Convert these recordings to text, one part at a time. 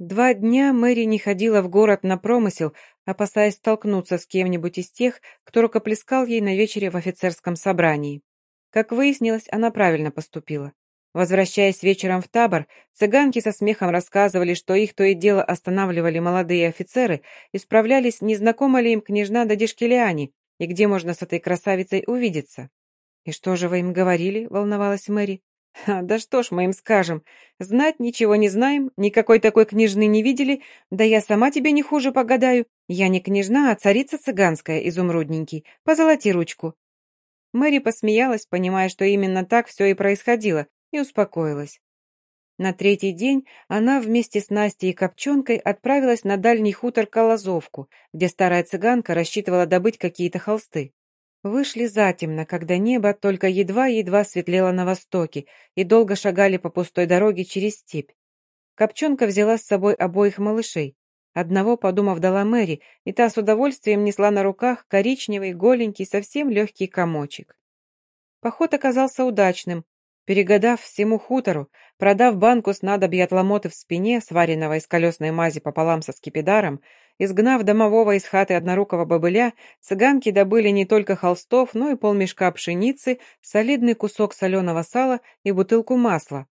Два дня Мэри не ходила в город на промысел, опасаясь столкнуться с кем-нибудь из тех, кто рукоплескал ей на вечере в офицерском собрании. Как выяснилось, она правильно поступила. Возвращаясь вечером в табор, цыганки со смехом рассказывали, что их то и дело останавливали молодые офицеры и справлялись, не знакома ли им княжна Дадишки Лиани и где можно с этой красавицей увидеться. «И что же вы им говорили?» — волновалась Мэри. «Ха, да что ж мы им скажем? Знать ничего не знаем, никакой такой княжны не видели, да я сама тебе не хуже погадаю. Я не княжна, а царица цыганская, изумрудненький. Позолоти ручку». Мэри посмеялась, понимая, что именно так все и происходило, и успокоилась. На третий день она вместе с Настей и Копченкой отправилась на дальний хутор Колозовку, где старая цыганка рассчитывала добыть какие-то холсты. Вышли затемно, когда небо только едва-едва светлело на востоке, и долго шагали по пустой дороге через степь. Копченка взяла с собой обоих малышей. Одного, подумав, дала Мэри, и та с удовольствием несла на руках коричневый, голенький, совсем легкий комочек. Поход оказался удачным. Перегодав всему хутору, продав банку с надобья ломоты в спине, сваренного из колесной мази пополам со скипидаром, изгнав домового из хаты однорукого бобыля, цыганки добыли не только холстов, но и полмешка пшеницы, солидный кусок соленого сала и бутылку масла.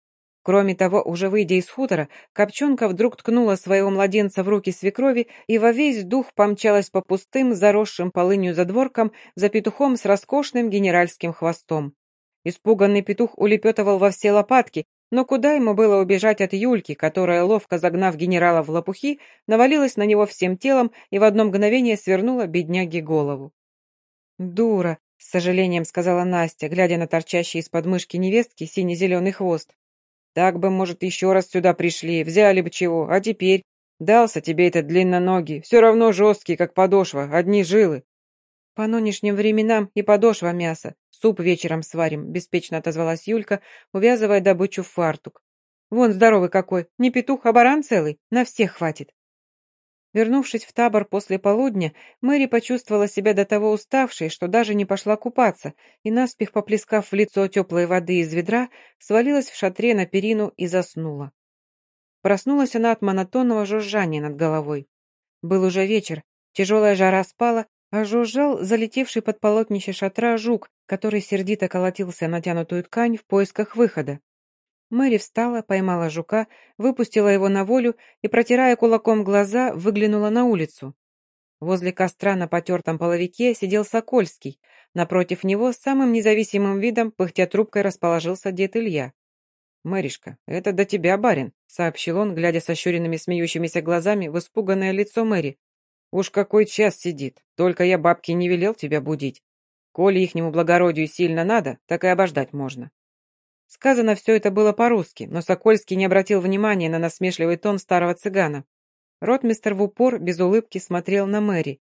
Кроме того, уже выйдя из хутора, Копченка вдруг ткнула своего младенца в руки свекрови и во весь дух помчалась по пустым, заросшим полынью задворкам за петухом с роскошным генеральским хвостом. Испуганный петух улепетывал во все лопатки, но куда ему было убежать от Юльки, которая, ловко загнав генерала в лопухи, навалилась на него всем телом и в одно мгновение свернула бедняге голову. «Дура!» — с сожалением сказала Настя, глядя на торчащий из подмышки невестки сине-зеленый хвост. «Так бы, может, еще раз сюда пришли, взяли бы чего, а теперь...» «Дался тебе этот длинноногий, все равно жесткий, как подошва, одни жилы». «По нынешним временам и подошва мяса. Суп вечером сварим», — беспечно отозвалась Юлька, увязывая добычу в фартук. «Вон здоровый какой, не петух, а баран целый, на всех хватит». Вернувшись в табор после полудня, Мэри почувствовала себя до того уставшей, что даже не пошла купаться, и, наспех поплескав в лицо теплой воды из ведра, свалилась в шатре на перину и заснула. Проснулась она от монотонного жужжания над головой. Был уже вечер, тяжелая жара спала, а жужжал залетевший под полотнище шатра жук, который сердито колотился натянутую ткань в поисках выхода. Мэри встала, поймала жука, выпустила его на волю и, протирая кулаком глаза, выглянула на улицу. Возле костра на потертом половике сидел Сокольский. Напротив него с самым независимым видом, пыхтя трубкой, расположился дед Илья. «Мэришка, это до тебя, барин», — сообщил он, глядя с ощуренными смеющимися глазами в испуганное лицо Мэри. «Уж какой час сидит, только я бабке не велел тебя будить. Коли ихнему благородию сильно надо, так и обождать можно». Сказано все это было по-русски, но Сокольский не обратил внимания на насмешливый тон старого цыгана. Ротмистер в упор, без улыбки, смотрел на Мэри.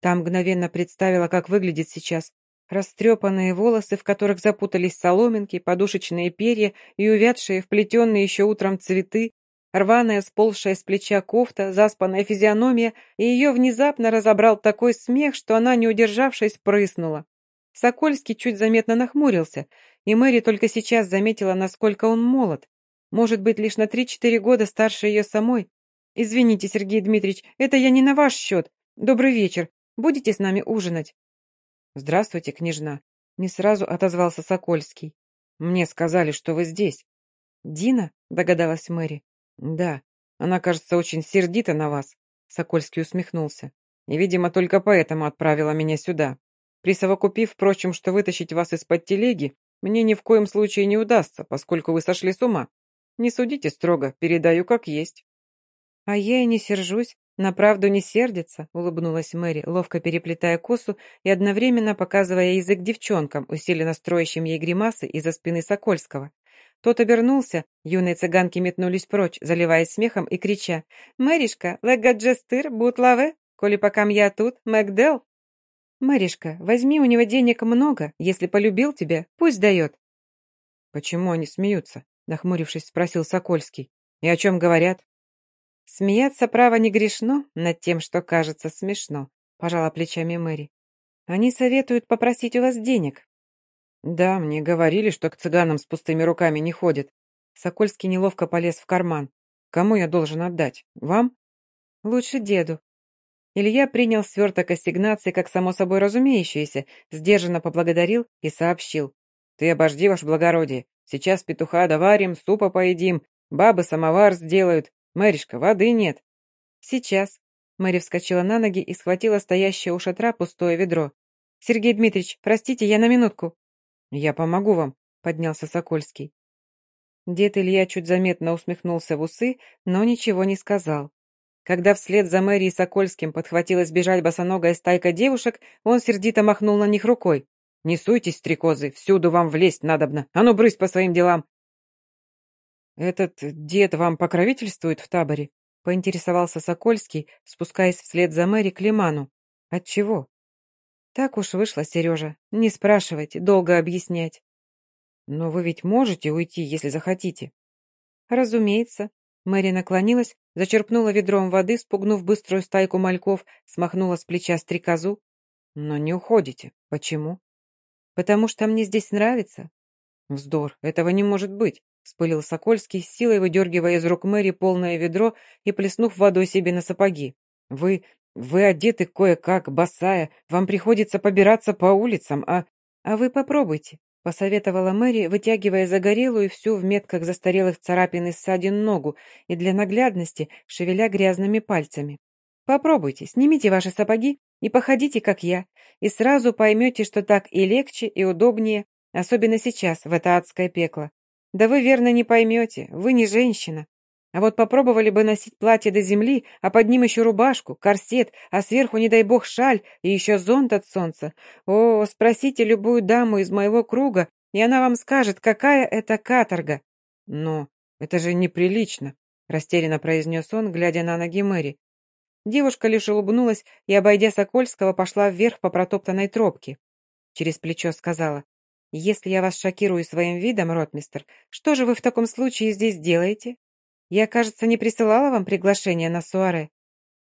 Там мгновенно представила, как выглядит сейчас. Растрепанные волосы, в которых запутались соломинки, подушечные перья и увядшие, вплетенные еще утром цветы, рваная, сползшая с плеча кофта, заспанная физиономия, и ее внезапно разобрал такой смех, что она, не удержавшись, прыснула. Сокольский чуть заметно нахмурился, и Мэри только сейчас заметила, насколько он молод. Может быть, лишь на три-четыре года старше ее самой. «Извините, Сергей Дмитриевич, это я не на ваш счет. Добрый вечер. Будете с нами ужинать?» «Здравствуйте, княжна», — не сразу отозвался Сокольский. «Мне сказали, что вы здесь». «Дина?» — догадалась Мэри. «Да, она, кажется, очень сердита на вас», — Сокольский усмехнулся. «И, видимо, только поэтому отправила меня сюда. Присовокупив, впрочем, что вытащить вас из-под телеги мне ни в коем случае не удастся, поскольку вы сошли с ума. Не судите строго, передаю как есть». «А я и не сержусь, на правду не сердится», — улыбнулась Мэри, ловко переплетая косу и одновременно показывая язык девчонкам, усиленно строящим ей гримасы из-за спины Сокольского. Тот обернулся, юные цыганки метнулись прочь, заливаясь смехом и крича «Мэришка, легаджестыр, бутлаве, коли пока я тут, Мэгдел!» «Мэришка, возьми у него денег много, если полюбил тебя, пусть дает». «Почему они смеются?» — нахмурившись, спросил Сокольский. «И о чем говорят?» «Смеяться, право, не грешно над тем, что кажется смешно», — пожала плечами Мэри. «Они советуют попросить у вас денег». «Да, мне говорили, что к цыганам с пустыми руками не ходят». Сокольский неловко полез в карман. Кому я должен отдать? Вам? Лучше деду. Илья принял сверток ассигнаций как само собой разумеющееся, сдержанно поблагодарил и сообщил. «Ты обожди, ваше благородие. Сейчас петуха доварим, супа поедим, бабы самовар сделают. Мэришка, воды нет». «Сейчас». Мэри вскочила на ноги и схватила стоящее у шатра пустое ведро. «Сергей Дмитриевич, простите, я на минутку». «Я помогу вам», — поднялся Сокольский. Дед Илья чуть заметно усмехнулся в усы, но ничего не сказал. Когда вслед за Мэри и Сокольским подхватилась бежать босоногая стайка девушек, он сердито махнул на них рукой. «Не суйтесь, стрекозы, всюду вам влезть надобно. А ну, брысь по своим делам!» «Этот дед вам покровительствует в таборе?» — поинтересовался Сокольский, спускаясь вслед за Мэри к Лиману. «Отчего?» «Так уж вышло, Сережа. Не спрашивайте, долго объяснять». «Но вы ведь можете уйти, если захотите?» «Разумеется». Мэри наклонилась, зачерпнула ведром воды, спугнув быструю стайку мальков, смахнула с плеча стрекозу. «Но не уходите. Почему?» «Потому что мне здесь нравится». «Вздор, этого не может быть», — вспылил Сокольский, силой выдергивая из рук Мэри полное ведро и плеснув водой себе на сапоги. «Вы... вы одеты кое-как, босая, вам приходится побираться по улицам, а...» «А вы попробуйте», посоветовала Мэри, вытягивая загорелую всю в метках застарелых царапин и ссадин ногу и для наглядности шевеля грязными пальцами. «Попробуйте, снимите ваши сапоги и походите, как я, и сразу поймете, что так и легче, и удобнее, особенно сейчас, в это адское пекло. Да вы верно не поймете, вы не женщина. А вот попробовали бы носить платье до земли, а под ним еще рубашку, корсет, а сверху, не дай бог, шаль и еще зонт от солнца. О, спросите любую даму из моего круга, и она вам скажет, какая это каторга. Но это же неприлично, растерянно произнес он, глядя на ноги Мэри. Девушка лишь улыбнулась и, обойдя Сокольского, пошла вверх по протоптанной тропке. Через плечо сказала, «Если я вас шокирую своим видом, ротмистер, что же вы в таком случае здесь делаете?» Я, кажется, не присылала вам приглашение на суаре.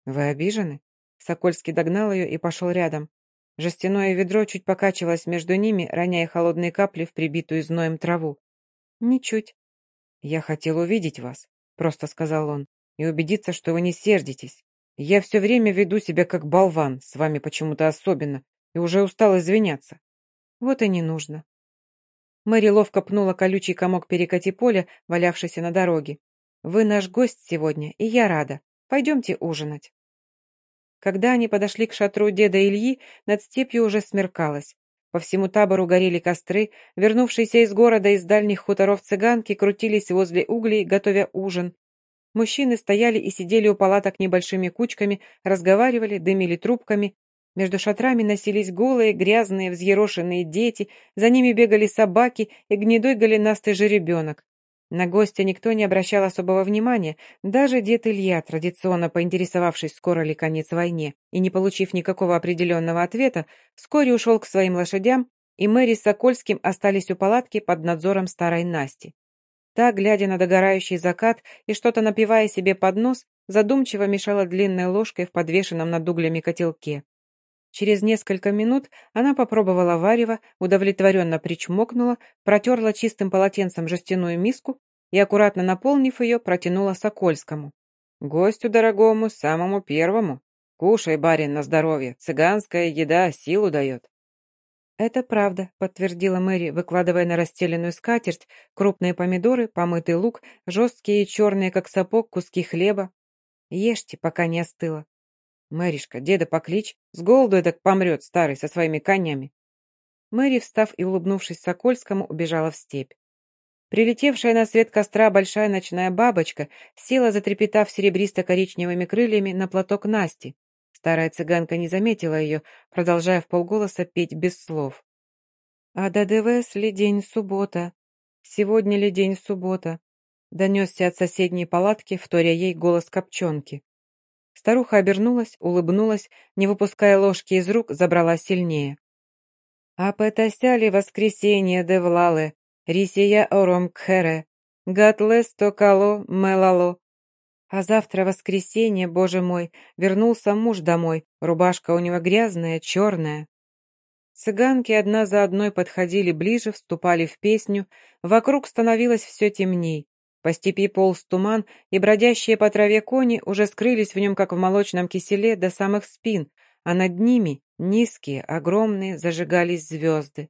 Вы обижены? Сокольский догнал ее и пошел рядом. Жестяное ведро чуть покачивалось между ними, роняя холодные капли в прибитую зноем траву. «Ничуть». «Я хотел увидеть вас», — просто сказал он, «и убедиться, что вы не сердитесь. Я все время веду себя как болван, с вами почему-то особенно, и уже устал извиняться». «Вот и не нужно». Мэри ловко пнула колючий комок перекати поля, валявшийся на дороге. Вы наш гость сегодня, и я рада. Пойдемте ужинать». Когда они подошли к шатру деда Ильи, над степью уже смеркалось. По всему табору горели костры, вернувшиеся из города из дальних хуторов цыганки крутились возле углей, готовя ужин. Мужчины стояли и сидели у палаток небольшими кучками, разговаривали, дымили трубками. Между шатрами носились голые, грязные, взъерошенные дети, за ними бегали собаки и гнедой голенастый жеребенок. На гостя никто не обращал особого внимания, даже дед Илья, традиционно поинтересовавшись, скоро ли конец войне, и не получив никакого определенного ответа, вскоре ушел к своим лошадям, и Мэри с Сокольским остались у палатки под надзором старой Насти. Та, глядя на догорающий закат и что-то напивая себе под нос, задумчиво мешала длинной ложкой в подвешенном над углями котелке. Через несколько минут она попробовала варево, удовлетворенно причмокнула, протерла чистым полотенцем жестяную миску и, аккуратно наполнив ее, протянула Сокольскому. «Гостю дорогому, самому первому. Кушай, барин, на здоровье. Цыганская еда силу дает». «Это правда», — подтвердила Мэри, выкладывая на расстеленную скатерть крупные помидоры, помытый лук, жесткие и черные, как сапог, куски хлеба. «Ешьте, пока не остыло». «Мэришка, деда поклич, с голоду эдак помрет старый со своими конями». Мэри, встав и улыбнувшись Сокольскому, убежала в степь. Прилетевшая на свет костра большая ночная бабочка села, затрепетав серебристо-коричневыми крыльями, на платок Насти. Старая цыганка не заметила ее, продолжая в полголоса петь без слов. «А да ДВС ли день суббота? Сегодня ли день суббота?» Донесся от соседней палатки, вторя ей голос копченки. Старуха обернулась, улыбнулась, не выпуская ложки из рук, забрала сильнее. «А потасяли воскресенье девлалы, рисия ором кхере, гатлес токало мелало». А завтра воскресенье, боже мой, вернулся муж домой, рубашка у него грязная, черная. Цыганки одна за одной подходили ближе, вступали в песню, вокруг становилось все темней. По степи полз туман, и бродящие по траве кони уже скрылись в нем, как в молочном киселе, до самых спин, а над ними, низкие, огромные, зажигались звезды.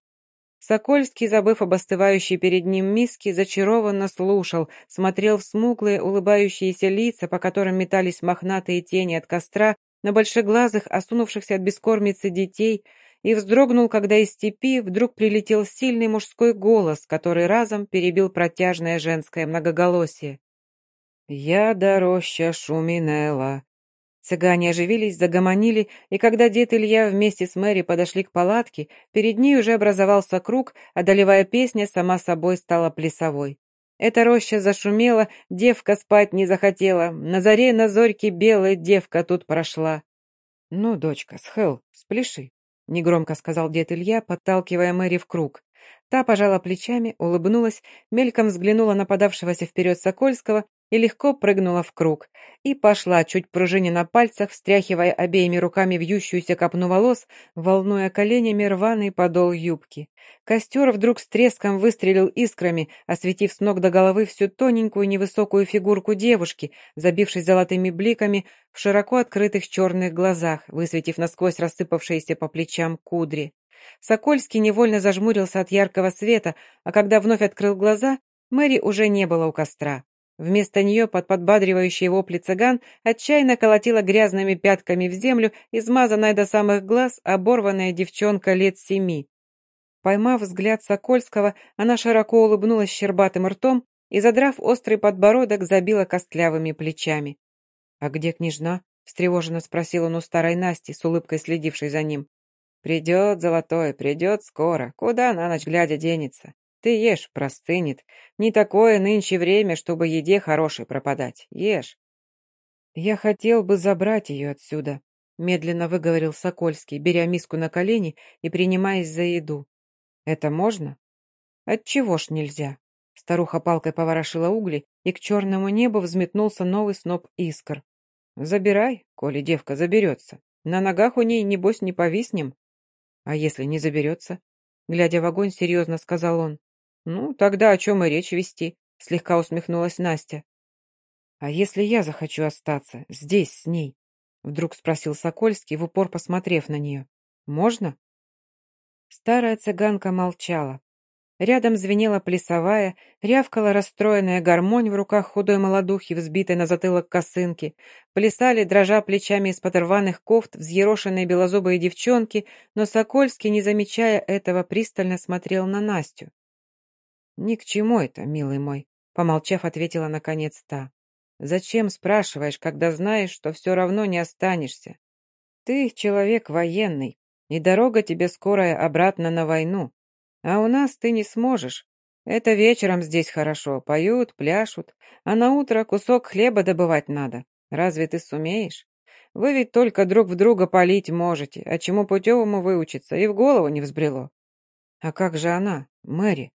Сокольский, забыв об остывающей перед ним миске, зачарованно слушал, смотрел в смуглые, улыбающиеся лица, по которым метались мохнатые тени от костра, на большеглазых, осунувшихся от бескормицы детей, и вздрогнул, когда из степи вдруг прилетел сильный мужской голос, который разом перебил протяжное женское многоголосие. «Я дороща Шуминелла, Цыгане оживились, загомонили, и когда дед Илья вместе с Мэри подошли к палатке, перед ней уже образовался круг, одолевая песня сама собой стала плясовой. Эта роща зашумела, девка спать не захотела, на заре на зорьке белая девка тут прошла. «Ну, дочка, схел, спляши», — негромко сказал дед Илья, подталкивая Мэри в круг. Та пожала плечами, улыбнулась, мельком взглянула на подавшегося вперед Сокольского и легко прыгнула в круг. И пошла, чуть пружиня на пальцах, встряхивая обеими руками вьющуюся копну волос, волнуя коленями рваный подол юбки. Костер вдруг с треском выстрелил искрами, осветив с ног до головы всю тоненькую невысокую фигурку девушки, забившись золотыми бликами в широко открытых черных глазах, высветив насквозь рассыпавшиеся по плечам кудри. Сокольский невольно зажмурился от яркого света, а когда вновь открыл глаза, Мэри уже не было у костра. Вместо нее под подбадривающие вопли цыган отчаянно колотила грязными пятками в землю измазанная до самых глаз оборванная девчонка лет семи. Поймав взгляд Сокольского, она широко улыбнулась щербатым ртом и, задрав острый подбородок, забила костлявыми плечами. «А где княжна?» — встревоженно спросил он у старой Насти, с улыбкой следившей за ним. «Придет, золотой, придет скоро. Куда на ночь глядя денется? Ты ешь, простынет. Не такое нынче время, чтобы еде хорошей пропадать. Ешь. Я хотел бы забрать ее отсюда, медленно выговорил Сокольский, беря миску на колени и принимаясь за еду. Это можно? Отчего ж нельзя? Старуха палкой поворошила угли, и к черному небу взметнулся новый сноп искр. Забирай, коли девка заберется. На ногах у ней, небось, не повиснем. А если не заберется? Глядя в огонь, серьезно сказал он. «Ну, тогда о чем и речь вести?» — слегка усмехнулась Настя. «А если я захочу остаться здесь с ней?» — вдруг спросил Сокольский, в упор посмотрев на нее. «Можно?» Старая цыганка молчала. Рядом звенела плясовая, рявкала расстроенная гармонь в руках худой молодухи, взбитой на затылок косынки. Плясали, дрожа плечами из-под рваных кофт, взъерошенные белозубые девчонки, но Сокольский, не замечая этого, пристально смотрел на Настю. «Ни к чему это, милый мой», — помолчав, ответила наконец та. «Зачем спрашиваешь, когда знаешь, что все равно не останешься? Ты человек военный, и дорога тебе скорая обратно на войну. А у нас ты не сможешь. Это вечером здесь хорошо, поют, пляшут, а на утро кусок хлеба добывать надо. Разве ты сумеешь? Вы ведь только друг в друга палить можете, а чему путевому выучиться и в голову не взбрело. А как же она, Мэри?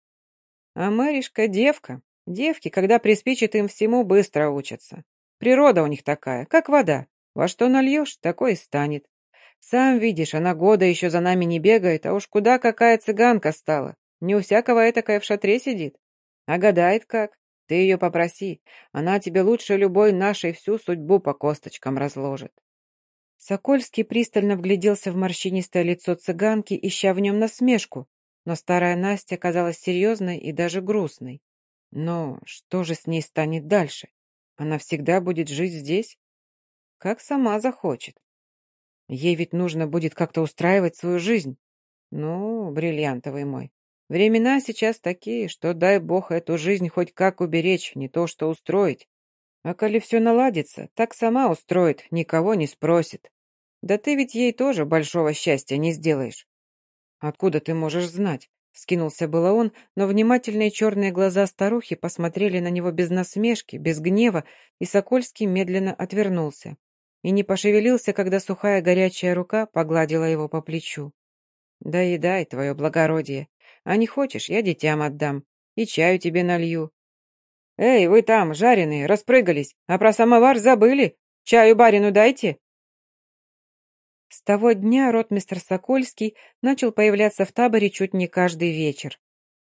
А Мэришка девка. Девки, когда приспичит им всему, быстро учатся. Природа у них такая, как вода. Во что нальешь, такой и станет. Сам видишь, она года еще за нами не бегает, а уж куда какая цыганка стала. Не у всякого этакая в шатре сидит. А гадает как. Ты ее попроси. Она тебе лучше любой нашей всю судьбу по косточкам разложит. Сокольский пристально вгляделся в морщинистое лицо цыганки, ища в нем насмешку, но старая Настя казалась серьезной и даже грустной. Но что же с ней станет дальше? Она всегда будет жить здесь? Как сама захочет. Ей ведь нужно будет как-то устраивать свою жизнь. Ну, бриллиантовый мой. Времена сейчас такие, что дай бог эту жизнь хоть как уберечь, не то что устроить. А коли все наладится, так сама устроит, никого не спросит. Да ты ведь ей тоже большого счастья не сделаешь. «Откуда ты можешь знать?» Скинулся было он, но внимательные черные глаза старухи посмотрели на него без насмешки, без гнева, и Сокольский медленно отвернулся. И не пошевелился, когда сухая горячая рука погладила его по плечу. «Да едай, твое благородие. А не хочешь, я детям отдам. И чаю тебе налью». «Эй, вы там, жареные, распрыгались, а про самовар забыли? Чаю барину дайте!» С того дня ротмистр Сокольский начал появляться в таборе чуть не каждый вечер.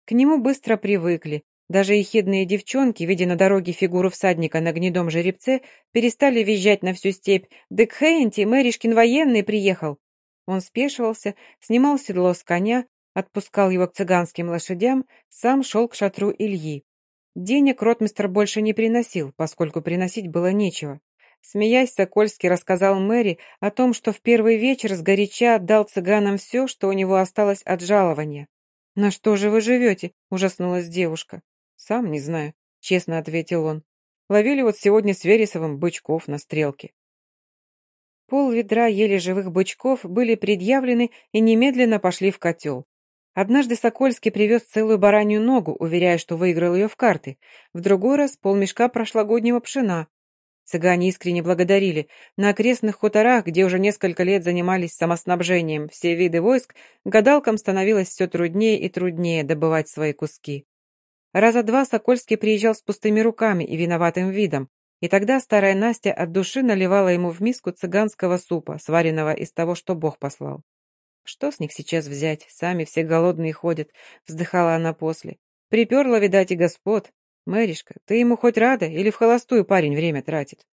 К нему быстро привыкли, Даже ехидные девчонки, видя на дороге фигуру всадника на гнедом жеребце, перестали визжать на всю степь. «Дык Хейнти, Мэришкин военный приехал!» Он спешивался, снимал седло с коня, отпускал его к цыганским лошадям, сам шел к шатру Ильи. Денег ротмистр больше не приносил, поскольку приносить было нечего. Смеясь, Сокольский рассказал Мэри о том, что в первый вечер сгоряча отдал цыганам все, что у него осталось от жалования. «На что же вы живете?» – ужаснулась девушка. «Сам не знаю», — честно ответил он. «Ловили вот сегодня с Вересовым бычков на стрелке». Пол ведра еле живых бычков были предъявлены и немедленно пошли в котел. Однажды Сокольский привез целую баранью ногу, уверяя, что выиграл ее в карты. В другой раз полмешка прошлогоднего пшена. Цыгане искренне благодарили. На окрестных хуторах, где уже несколько лет занимались самоснабжением все виды войск, гадалкам становилось все труднее и труднее добывать свои куски. Раза два Сокольский приезжал с пустыми руками и виноватым видом, и тогда старая Настя от души наливала ему в миску цыганского супа, сваренного из того, что Бог послал. «Что с них сейчас взять? Сами все голодные ходят», — вздыхала она после. «Приперла, видать, и господ. Мэришка, ты ему хоть рада или в холостую парень время тратит?»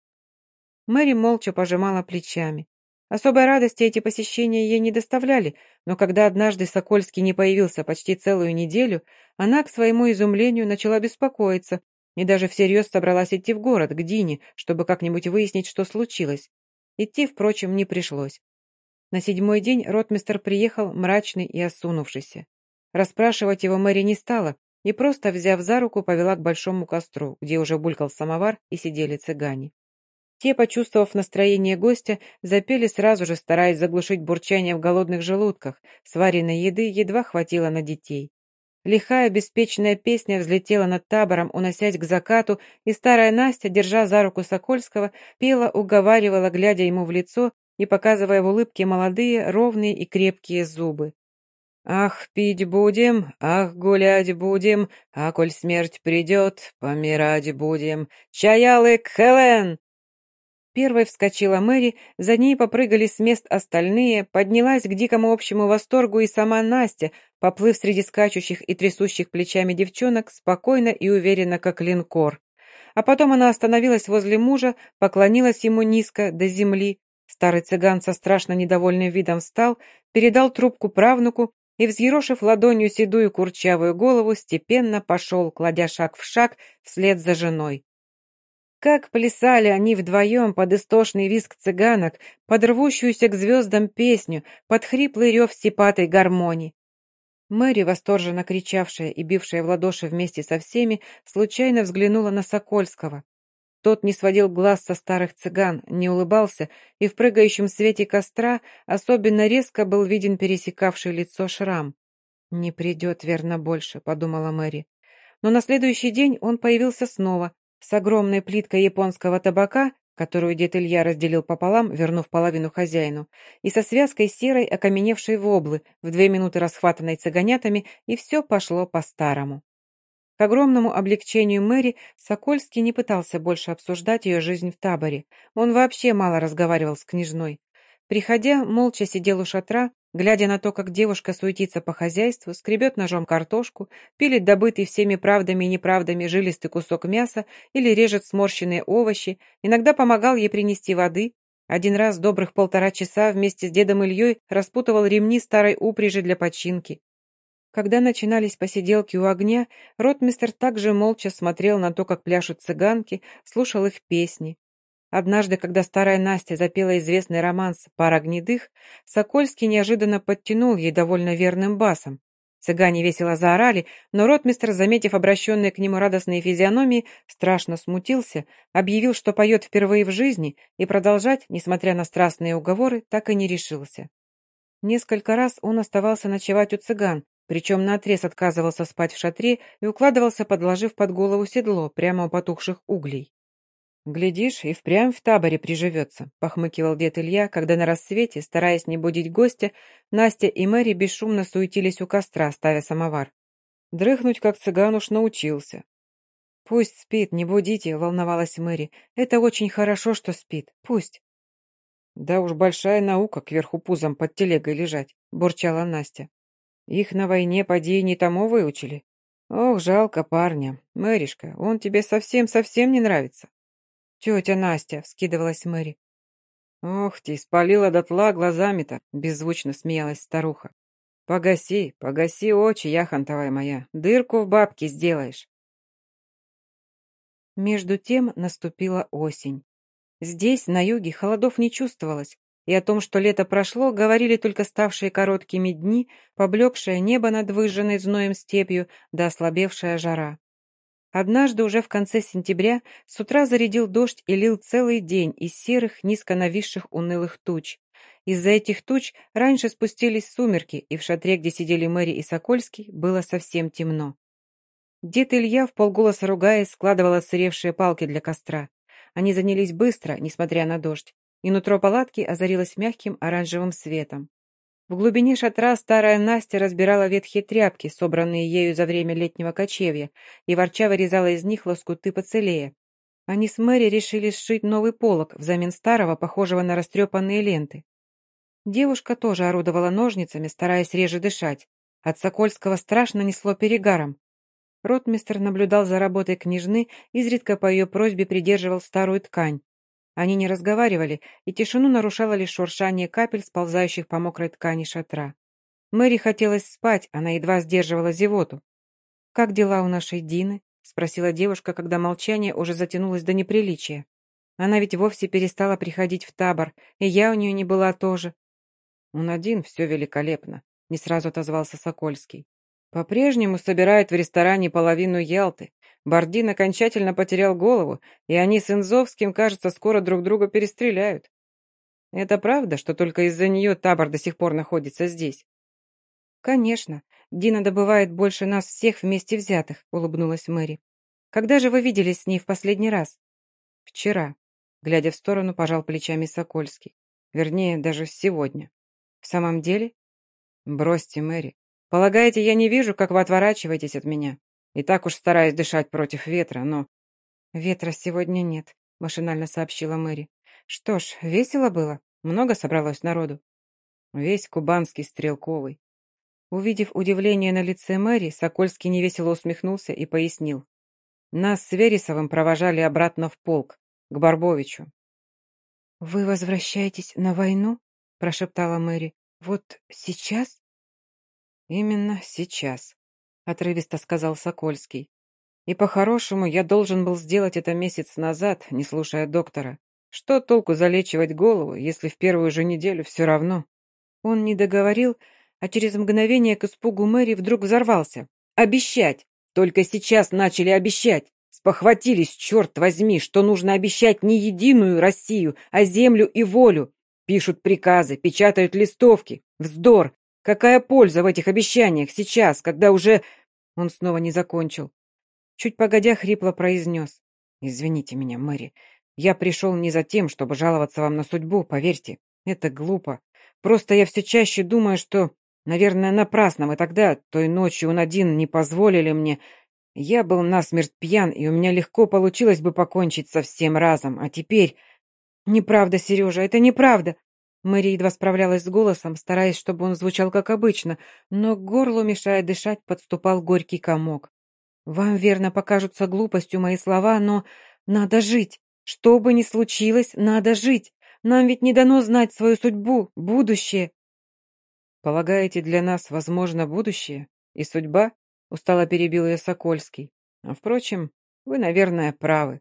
Мэри молча пожимала плечами. Особой радости эти посещения ей не доставляли, но когда однажды Сокольский не появился почти целую неделю, она, к своему изумлению, начала беспокоиться и даже всерьез собралась идти в город, к Дине, чтобы как-нибудь выяснить, что случилось. Идти, впрочем, не пришлось. На седьмой день ротмистер приехал мрачный и осунувшийся. Расспрашивать его Мэри не стала и просто, взяв за руку, повела к большому костру, где уже булькал самовар и сидели цыгане. Те, почувствовав настроение гостя, запели сразу же, стараясь заглушить бурчание в голодных желудках. Сваренной еды едва хватило на детей. Лихая, беспечная песня взлетела над табором, уносясь к закату, и старая Настя, держа за руку Сокольского, пела, уговаривала, глядя ему в лицо и показывая в улыбке молодые, ровные и крепкие зубы. «Ах, пить будем, ах, гулять будем, а коль смерть придет, помирать будем. Чаялык Хелен!» Первой вскочила Мэри, за ней попрыгали с мест остальные, поднялась к дикому общему восторгу и сама Настя, поплыв среди скачущих и трясущих плечами девчонок, спокойно и уверенно, как линкор. А потом она остановилась возле мужа, поклонилась ему низко, до земли. Старый цыган со страшно недовольным видом встал, передал трубку правнуку и, взъерошив ладонью седую курчавую голову, степенно пошел, кладя шаг в шаг, вслед за женой. Как плясали они вдвоем под истошный визг цыганок, под рвущуюся к звездам песню, под хриплый рев сипатой гармонии. Мэри, восторженно кричавшая и бившая в ладоши вместе со всеми, случайно взглянула на Сокольского. Тот не сводил глаз со старых цыган, не улыбался, и в прыгающем свете костра особенно резко был виден пересекавший лицо шрам. «Не придет, верно, больше», — подумала Мэри. Но на следующий день он появился снова, с огромной плиткой японского табака, которую дед Илья разделил пополам, вернув половину хозяину, и со связкой серой, окаменевшей воблы, в две минуты расхватанной цыганятами, и все пошло по-старому. К огромному облегчению Мэри Сокольский не пытался больше обсуждать ее жизнь в таборе. Он вообще мало разговаривал с княжной. Приходя, молча сидел у шатра, глядя на то, как девушка суетится по хозяйству, скребет ножом картошку, пилит добытый всеми правдами и неправдами жилистый кусок мяса или режет сморщенные овощи, иногда помогал ей принести воды. Один раз добрых полтора часа вместе с дедом Ильей распутывал ремни старой упряжи для починки. Когда начинались посиделки у огня, ротмистер также молча смотрел на то, как пляшут цыганки, слушал их песни. Однажды, когда старая Настя запела известный романс «Пара гнедых», Сокольский неожиданно подтянул ей довольно верным басом. Цыгане весело заорали, но ротмистр, заметив обращенные к нему радостные физиономии, страшно смутился, объявил, что поет впервые в жизни, и продолжать, несмотря на страстные уговоры, так и не решился. Несколько раз он оставался ночевать у цыган, причем наотрез отказывался спать в шатре и укладывался, подложив под голову седло, прямо у потухших углей. «Глядишь, и впрямь в таборе приживется», — похмыкивал дед Илья, когда на рассвете, стараясь не будить гостя, Настя и Мэри бесшумно суетились у костра, ставя самовар. Дрыхнуть, как цыган, уж научился. «Пусть спит, не будите», — волновалась Мэри. «Это очень хорошо, что спит. Пусть». «Да уж большая наука кверху пузом под телегой лежать», — бурчала Настя. «Их на войне поди не тому выучили. Ох, жалко парня. Мэришка, он тебе совсем-совсем не нравится. Тетя Настя, вскидывалась Мэри. Ох ты, спалила дотла глазами-то, беззвучно смеялась старуха. Погаси, погаси очи, яхонтовая моя, дырку в бабке сделаешь. Между тем наступила осень. Здесь, на юге, холодов не чувствовалось, и о том, что лето прошло, говорили только ставшие короткими дни, поблекшее небо над выжженной зноем степью да ослабевшая жара. Однажды уже в конце сентября с утра зарядил дождь и лил целый день из серых, низко нависших унылых туч. Из-за этих туч раньше спустились сумерки, и в шатре, где сидели Мэри и Сокольский, было совсем темно. Дед Илья, в полголоса ругаясь, складывал отсыревшие палки для костра. Они занялись быстро, несмотря на дождь и нутро палатки озарилось мягким оранжевым светом. В глубине шатра старая Настя разбирала ветхие тряпки, собранные ею за время летнего кочевья, и ворча вырезала из них лоскуты поцелея. Они с Мэри решили сшить новый полог взамен старого, похожего на растрепанные ленты. Девушка тоже орудовала ножницами, стараясь реже дышать. От Сокольского страшно несло перегаром. Ротмистер наблюдал за работой княжны, изредка по ее просьбе придерживал старую ткань. Они не разговаривали, и тишину нарушало лишь шуршание капель, сползающих по мокрой ткани шатра. Мэри хотелось спать, она едва сдерживала зевоту. «Как дела у нашей Дины?» — спросила девушка, когда молчание уже затянулось до неприличия. Она ведь вовсе перестала приходить в табор, и я у нее не была тоже. «У Надин все великолепно», — не сразу отозвался Сокольский. «По-прежнему собирает в ресторане половину Ялты. Бардин окончательно потерял голову, и они с Инзовским, кажется, скоро друг друга перестреляют. Это правда, что только из-за нее табор до сих пор находится здесь? Конечно. Дина добывает больше нас всех вместе взятых, улыбнулась Мэри. Когда же вы виделись с ней в последний раз? Вчера. Глядя в сторону, пожал плечами Сокольский. Вернее, даже сегодня. В самом деле? Бросьте, Мэри. Полагаете, я не вижу, как вы отворачиваетесь от меня? И так уж стараюсь дышать против ветра, но... «Ветра сегодня нет», — машинально сообщила Мэри. «Что ж, весело было. Много собралось народу». Весь кубанский стрелковый. Увидев удивление на лице Мэри, Сокольский невесело усмехнулся и пояснил. Нас с Вересовым провожали обратно в полк, к Барбовичу. «Вы возвращаетесь на войну?» — прошептала Мэри. «Вот сейчас?» «Именно сейчас», — отрывисто сказал Сокольский. «И по-хорошему я должен был сделать это месяц назад, не слушая доктора. Что толку залечивать голову, если в первую же неделю все равно?» Он не договорил, а через мгновение к испугу Мэри вдруг взорвался. «Обещать! Только сейчас начали обещать! Спохватились, черт возьми, что нужно обещать не единую Россию, а землю и волю! Пишут приказы, печатают листовки. Вздор! Какая польза в этих обещаниях сейчас, когда уже...» Он снова не закончил. Чуть погодя, хрипло произнес. «Извините меня, Мэри. Я пришел не за тем, чтобы жаловаться вам на судьбу, поверьте. Это глупо. Просто я все чаще думаю, что, наверное, напрасно мы тогда, той ночью он один, не позволили мне... Я был насмерть пьян, и у меня легко получилось бы покончить со всем разом. А теперь... Неправда, Сережа, это неправда. Мэри едва справлялась с голосом, стараясь, чтобы он звучал как обычно, но к горлу, мешая дышать, подступал горький комок. «Вам, верно, покажутся глупостью мои слова, но надо жить. Что бы ни случилось, надо жить. Нам ведь не дано знать свою судьбу, будущее». «Полагаете, для нас возможно будущее и судьба?» — устало перебил ее Сокольский. «А, впрочем, вы, наверное, правы.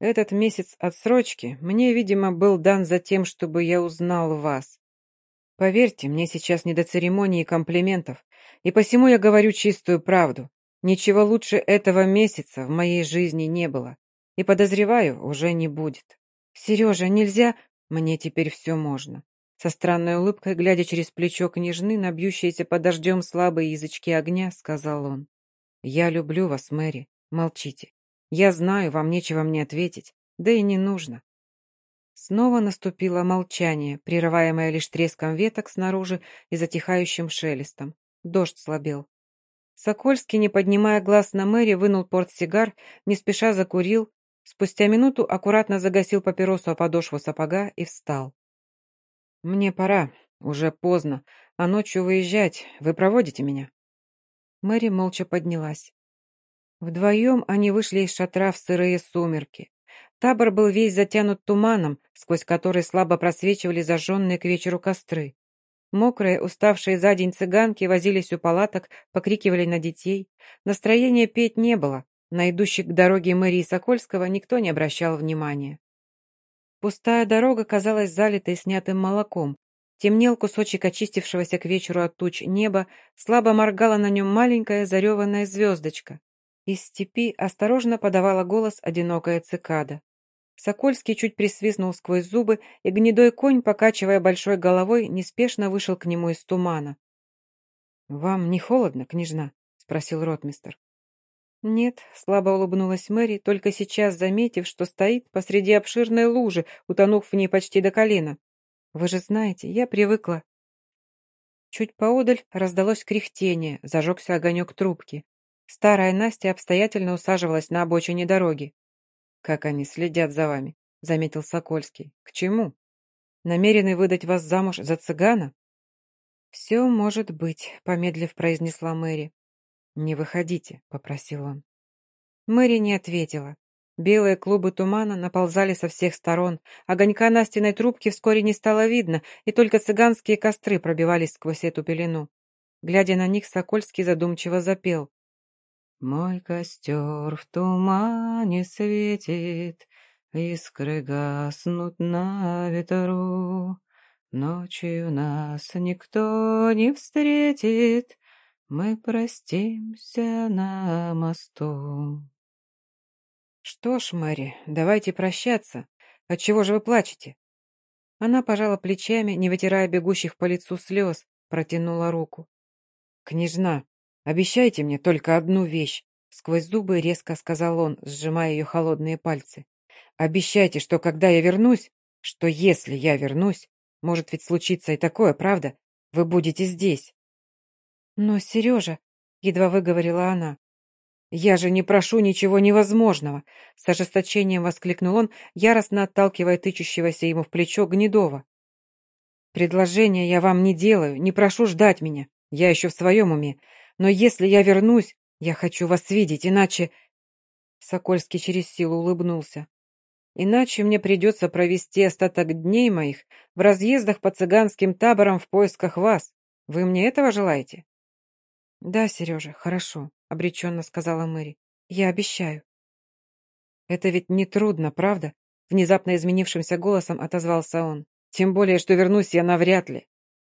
Этот месяц отсрочки мне, видимо, был дан за тем, чтобы я узнал вас. Поверьте, мне сейчас не до церемонии и комплиментов, и посему я говорю чистую правду. Ничего лучше этого месяца в моей жизни не было, и, подозреваю, уже не будет. Сережа, нельзя... Мне теперь все можно. Со странной улыбкой, глядя через плечо княжны на бьющиеся под дождем слабые язычки огня, сказал он. «Я люблю вас, Мэри. Молчите. Я знаю, вам нечего мне ответить, да и не нужно. Снова наступило молчание, прерываемое лишь треском веток снаружи и затихающим шелестом. Дождь слабел. Сокольский, не поднимая глаз на Мэри, вынул портсигар, не спеша закурил, спустя минуту аккуратно загасил папиросу о подошву сапога и встал. «Мне пора, уже поздно, а ночью выезжать. Вы проводите меня?» Мэри молча поднялась. Вдвоем они вышли из шатра в сырые сумерки. Табор был весь затянут туманом, сквозь который слабо просвечивали зажженные к вечеру костры. Мокрые, уставшие за день цыганки возились у палаток, покрикивали на детей. Настроения петь не было. На идущих к дороге мэрии Сокольского никто не обращал внимания. Пустая дорога казалась залитой снятым молоком. Темнел кусочек очистившегося к вечеру от туч неба, слабо моргала на нем маленькая зареванная звездочка. Из степи осторожно подавала голос одинокая цикада. Сокольский чуть присвистнул сквозь зубы, и гнедой конь, покачивая большой головой, неспешно вышел к нему из тумана. «Вам не холодно, княжна?» — спросил ротмистер. «Нет», — слабо улыбнулась Мэри, только сейчас заметив, что стоит посреди обширной лужи, утонув в ней почти до колена. «Вы же знаете, я привыкла». Чуть поодаль раздалось кряхтение, зажегся огонек трубки. Старая Настя обстоятельно усаживалась на обочине дороги. «Как они следят за вами», — заметил Сокольский. «К чему? Намерены выдать вас замуж за цыгана?» «Все может быть», — помедлив произнесла Мэри. «Не выходите», — попросил он. Мэри не ответила. Белые клубы тумана наползали со всех сторон, огонька Настиной трубки вскоре не стало видно, и только цыганские костры пробивались сквозь эту пелену. Глядя на них, Сокольский задумчиво запел. Мой костер в тумане светит, Искры гаснут на ветру. Ночью нас никто не встретит, Мы простимся на мосту. Что ж, Мэри, давайте прощаться. Отчего же вы плачете? Она пожала плечами, не вытирая бегущих по лицу слез, протянула руку. «Княжна, «Обещайте мне только одну вещь», — сквозь зубы резко сказал он, сжимая ее холодные пальцы. «Обещайте, что когда я вернусь, что если я вернусь, может ведь случиться и такое, правда, вы будете здесь». «Но, Сережа», — едва выговорила она, «Я же не прошу ничего невозможного!» С ожесточением воскликнул он, яростно отталкивая тычущегося ему в плечо Гнедова. «Предложение я вам не делаю, не прошу ждать меня. Я еще в своем уме. Но если я вернусь, я хочу вас видеть, иначе...» Сокольский через силу улыбнулся. «Иначе мне придется провести остаток дней моих в разъездах по цыганским таборам в поисках вас. Вы мне этого желаете?» «Да, Сережа, хорошо», — обреченно сказала Мэри. «Я обещаю». «Это ведь не трудно, правда?» Внезапно изменившимся голосом отозвался он. «Тем более, что вернусь я навряд ли».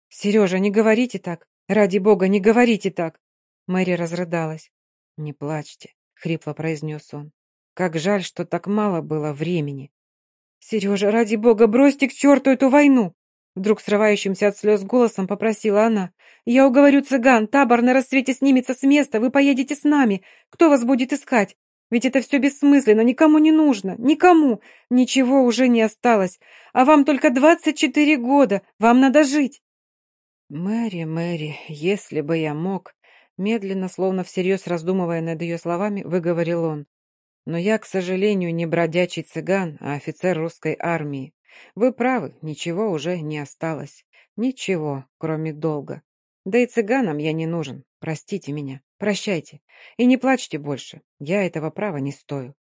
«Сережа, не говорите так. Ради бога, не говорите так. Мэри разрыдалась. «Не плачьте», — хрипло произнес он. «Как жаль, что так мало было времени». «Сережа, ради бога, бросьте к черту эту войну!» Вдруг срывающимся от слез голосом попросила она. «Я уговорю цыган, табор на рассвете снимется с места, вы поедете с нами. Кто вас будет искать? Ведь это все бессмысленно, никому не нужно, никому. Ничего уже не осталось. А вам только двадцать четыре года, вам надо жить». «Мэри, Мэри, если бы я мог...» Медленно, словно всерьез раздумывая над ее словами, выговорил он. «Но я, к сожалению, не бродячий цыган, а офицер русской армии. Вы правы, ничего уже не осталось. Ничего, кроме долга. Да и цыганам я не нужен. Простите меня. Прощайте. И не плачьте больше. Я этого права не стою».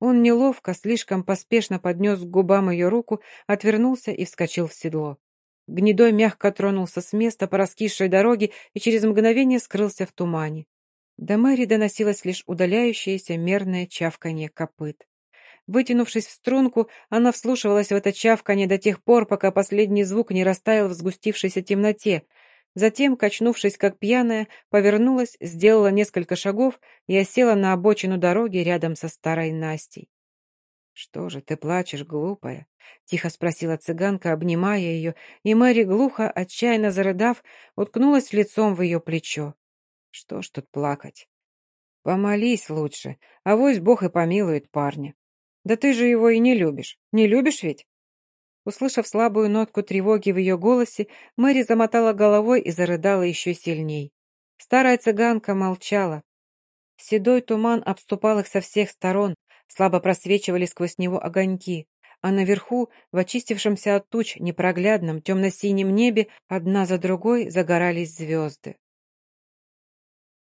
Он неловко, слишком поспешно поднес к губам ее руку, отвернулся и вскочил в седло. Гнедой мягко тронулся с места по раскисшей дороге и через мгновение скрылся в тумане. До Мэри доносилось лишь удаляющееся мерное чавканье копыт. Вытянувшись в струнку, она вслушивалась в это чавканье до тех пор, пока последний звук не растаял в сгустившейся темноте. Затем, качнувшись как пьяная, повернулась, сделала несколько шагов и осела на обочину дороги рядом со старой Настей. «Что же ты плачешь, глупая?» — тихо спросила цыганка, обнимая ее, и Мэри, глухо, отчаянно зарыдав, уткнулась лицом в ее плечо. «Что ж тут плакать?» «Помолись лучше, а вось Бог и помилует парня. Да ты же его и не любишь. Не любишь ведь?» Услышав слабую нотку тревоги в ее голосе, Мэри замотала головой и зарыдала еще сильней. Старая цыганка молчала. Седой туман обступал их со всех сторон, Слабо просвечивали сквозь него огоньки, а наверху, в очистившемся от туч непроглядном темно-синем небе, одна за другой загорались звезды.